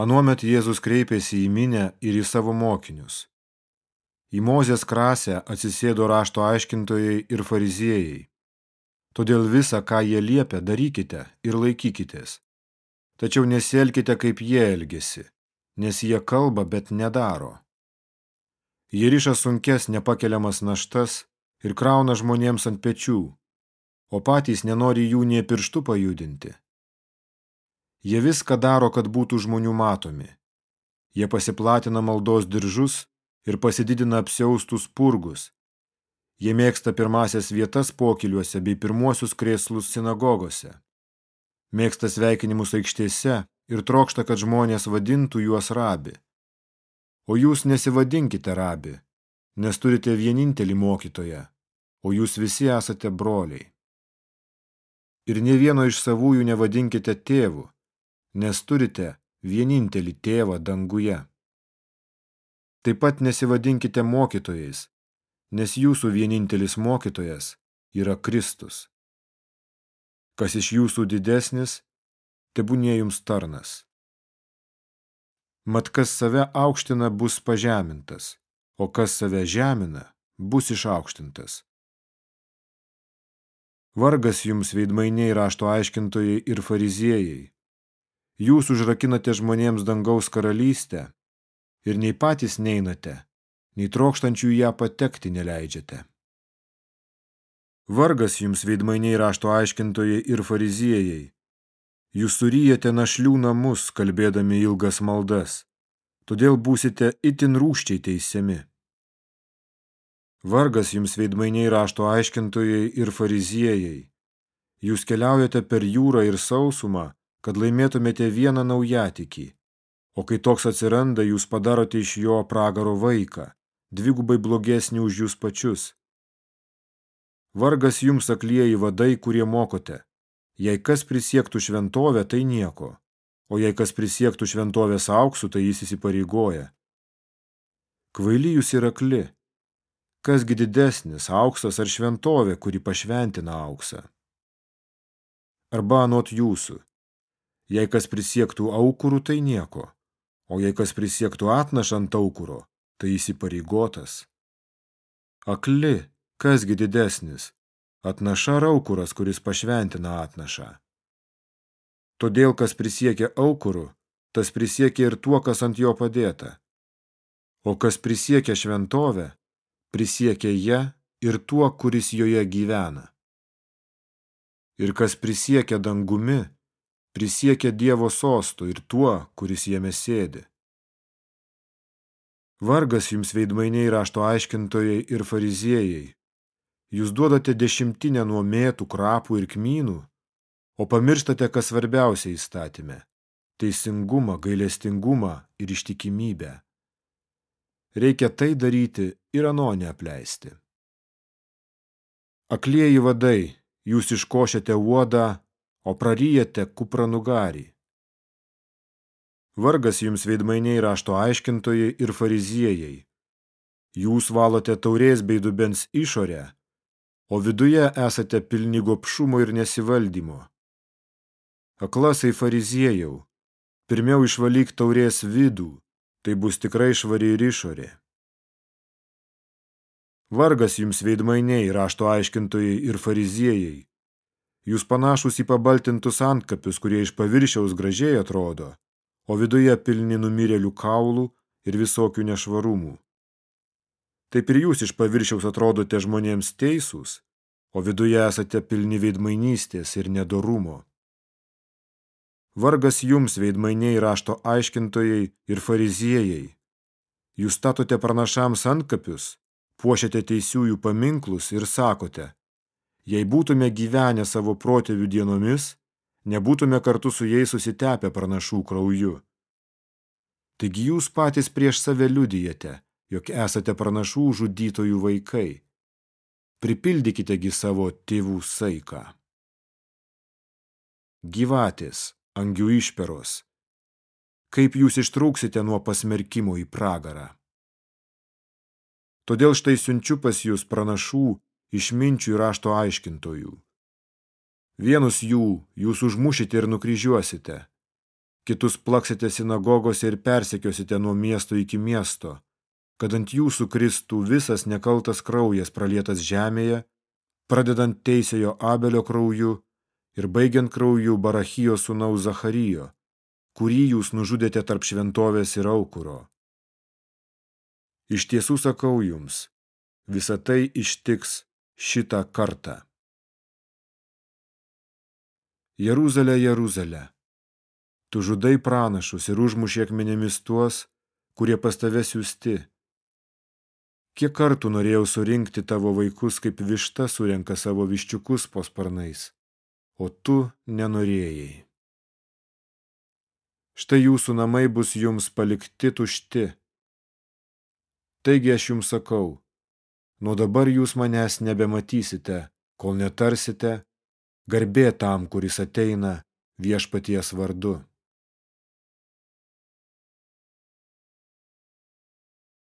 Anuomet Jėzus kreipėsi į minę ir į savo mokinius. Į Mozės krasę atsisėdo rašto aiškintojai ir fariziejai. Todėl visą, ką jie liepia, darykite ir laikykitės. Tačiau nesielkite, kaip jie elgesi, nes jie kalba, bet nedaro. Jie riša sunkes nepakeliamas naštas ir krauna žmonėms ant pečių, o patys nenori jų nie pirštų pajudinti. Jie viską daro, kad būtų žmonių matomi. Jie pasiplatina maldos diržus ir pasididina apsiaustus purgus. Jie mėgsta pirmasias vietas pokiliuose bei pirmuosius krėslus sinagogose. Mėgsta sveikinimus aikštėse ir trokšta, kad žmonės vadintų juos rabi. O jūs nesivadinkite rabi, nes turite vienintelį mokytoją, o jūs visi esate broliai. Ir ne vieno iš savųjų nevadinkite tėvų, nes turite vienintelį tėvą danguje. Taip pat nesivadinkite mokytojais, nes jūsų vienintelis mokytojas yra Kristus. Kas iš jūsų didesnis, tebūnie jums tarnas. Mat kas save aukština, bus pažemintas, o kas save žemina, bus išaukštintas. Vargas jums veidmainiai rašto aiškintojai ir fariziejai. Jūs užrakinate žmonėms dangaus karalystę ir nei patys neinate, nei trokštančių ją patekti neleidžiate. Vargas jums veidmainiai rašto aiškintojai ir fariziejai. Jūs suryjate našlių namus, kalbėdami ilgas maldas, todėl būsite itin rūščiai teisiami. Vargas jums veidmainiai rašto aiškintojai ir fariziejai. Jūs keliaujate per jūrą ir sausumą, kad laimėtumėte vieną naujatikį, o kai toks atsiranda, jūs padarote iš jo pragaro vaiką, dvigubai blogesnį už jūs pačius. Vargas jums aklieji vadai, kurie mokote. Jei kas prisiektų šventovę, tai nieko, o jei kas prisiektų šventovės auksų, tai jis įsipareigoja. Kvaily jūs yra akli. Kasgi didesnis, auksas ar šventovė, kuri pašventina auksą? Arba anot jūsų, jei kas prisiektų aukurų, tai nieko, o jei kas prisiektų atnašant aukuro, tai įsipareigotas. Akli, kasgi didesnis, atnaša ar aukuras, kuris pašventina atnašą? Todėl, kas prisiekia aukuru, tas prisiekia ir tuo, kas ant jo padėta. O kas prisiekia šventovę, prisiekia ją ir tuo, kuris joje gyvena. Ir kas prisiekia dangumi, prisiekia Dievo sostu ir tuo, kuris jame sėdi. Vargas jums veidmainiai rašto aiškintojai ir fariziejai. Jūs duodate dešimtinę nuo mėtų, krapų ir kmynų, o pamirštate, kas svarbiausia įstatymė – teisingumą, gailestingumą ir ištikimybę. Reikia tai daryti ir ano neapleisti. Aklieji vadai, jūs iškošėte uodą, o praryjate kupranugarį. Vargas jums veidmainiai rašto aiškintojai ir fariziejai. Jūs valote taurės bei dubens išorę, o viduje esate pilni gopšumo ir nesivaldymo. Aklasai fariziejau, pirmiau išvalyk taurės vidų, tai bus tikrai švari ir išorė. Vargas jums veidmainiai, rašto aiškintojai ir fariziejai. Jūs panašus į pabaltintus antkapius, kurie iš paviršiaus gražiai atrodo, o viduje pilni numirėlių kaulų ir visokių nešvarumų. Taip ir jūs iš paviršiaus atrodote žmonėms teisūs, o viduje esate pilni veidmainystės ir nedorumo. Vargas jums, veidmainiai rašto aiškintojai ir fariziejai. Jūs statote pranašams antkapius, puošiate teisiųjų paminklus ir sakote, jei būtume gyvenę savo protėvių dienomis, nebūtume kartu su jais susitepę pranašų krauju. Taigi jūs patys prieš save liudijate, jog esate pranašų žudytojų vaikai. Pripildykitegi savo tėvų saiką. Gyvatės angių išperos. Kaip jūs ištrauksite nuo pasmerkimo į pragarą? Todėl štai siunčiu pas jūs pranašų, išminčių ir rašto aiškintojų. Vienus jų jūs užmušite ir nukryžiuosite, kitus plaksite sinagogose ir persekiosite nuo miesto iki miesto, kad ant jūsų kristų visas nekaltas kraujas pralietas žemėje, pradedant teisėjo Abelio krauju ir baigiant krauju Barachijo sūnaus Zacharijo, kurį jūs nužudėte tarp šventovės ir aukuro. Iš tiesų sakau jums, visa tai ištiks šitą kartą. Jeruzalė, Jeruzalė, tu žudai pranašus ir užmušė akmenėmis tuos, kurie pas tave siūsti. Kiek kartų norėjau surinkti tavo vaikus, kaip višta surenka savo viščiukus po sparnais, o tu nenorėjai. Štai jūsų namai bus jums palikti tušti. Taigi aš jums sakau, nuo dabar jūs manęs nebematysite, kol netarsite, garbė tam, kuris ateina viešpaties vardu.